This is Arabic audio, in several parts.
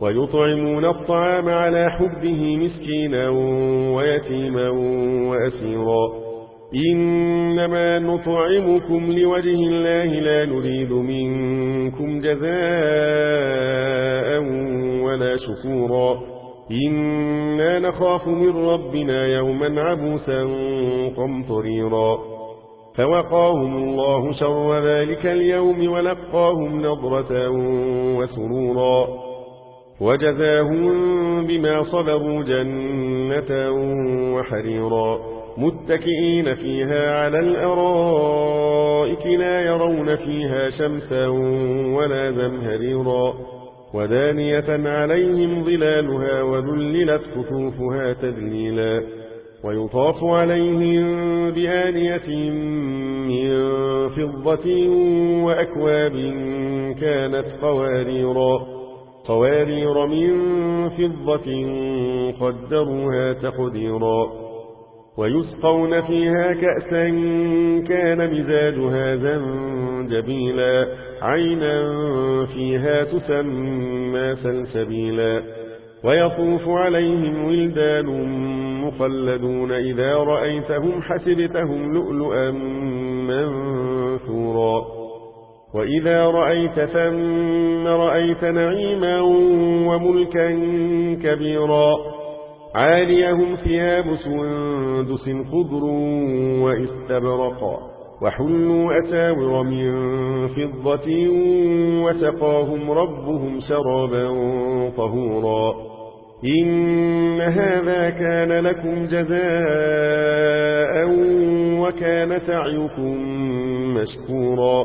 ويطعمون الطعام على حبه مسكينا ويتيما وأسيرا. إنما نطعمكم لوجه الله لا نريد منكم جزاء ولا شكورا. إنا نخاف من ربنا يوما عبوسا قمطريرا. فوقاهم الله شر ذلك اليوم ولقاهم نظرة وسرورا. وجزاهم بما صبروا جنة وحريرا متكئين فيها على الأرائك لا يرون فيها شمسا ولا زمهريرا ودانية عليهم ظلالها وذللت كتوفها تذليلا ويطاف عليهم بآنية من فضة وأكواب كانت قواريرا قوارير من فضة قدروها تقديرا. ويسقون فيها كأسا كان مزاجها زنجبيلا. عينا فيها تسمى سلسبيلا. ويطوف عليهم ولدان مخلدون إذا رأيتهم حسبتهم لؤلؤا منثورا. وإذا رأيت ثم رأيت نعيما وملكا كبيرا عاليهم ثياب سندس خضر وإستبرقا وحلوا أساور من فضة وسقاهم ربهم شرابا طهورا إن هذا كان لكم جزاء وكان سعيكم مشكورا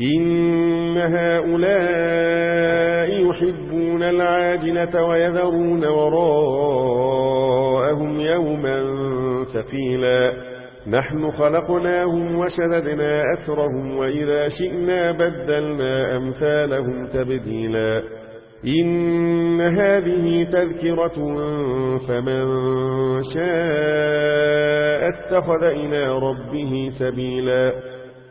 إن هؤلاء يحبون العاجلة ويذرون وراءهم يوما ثقيلا. نحن خلقناهم وشددنا أثرهم وإذا شئنا بدلنا أمثالهم تبديلا. إن هذه تذكرة فمن شاء اتخذ إلى ربه سبيلا.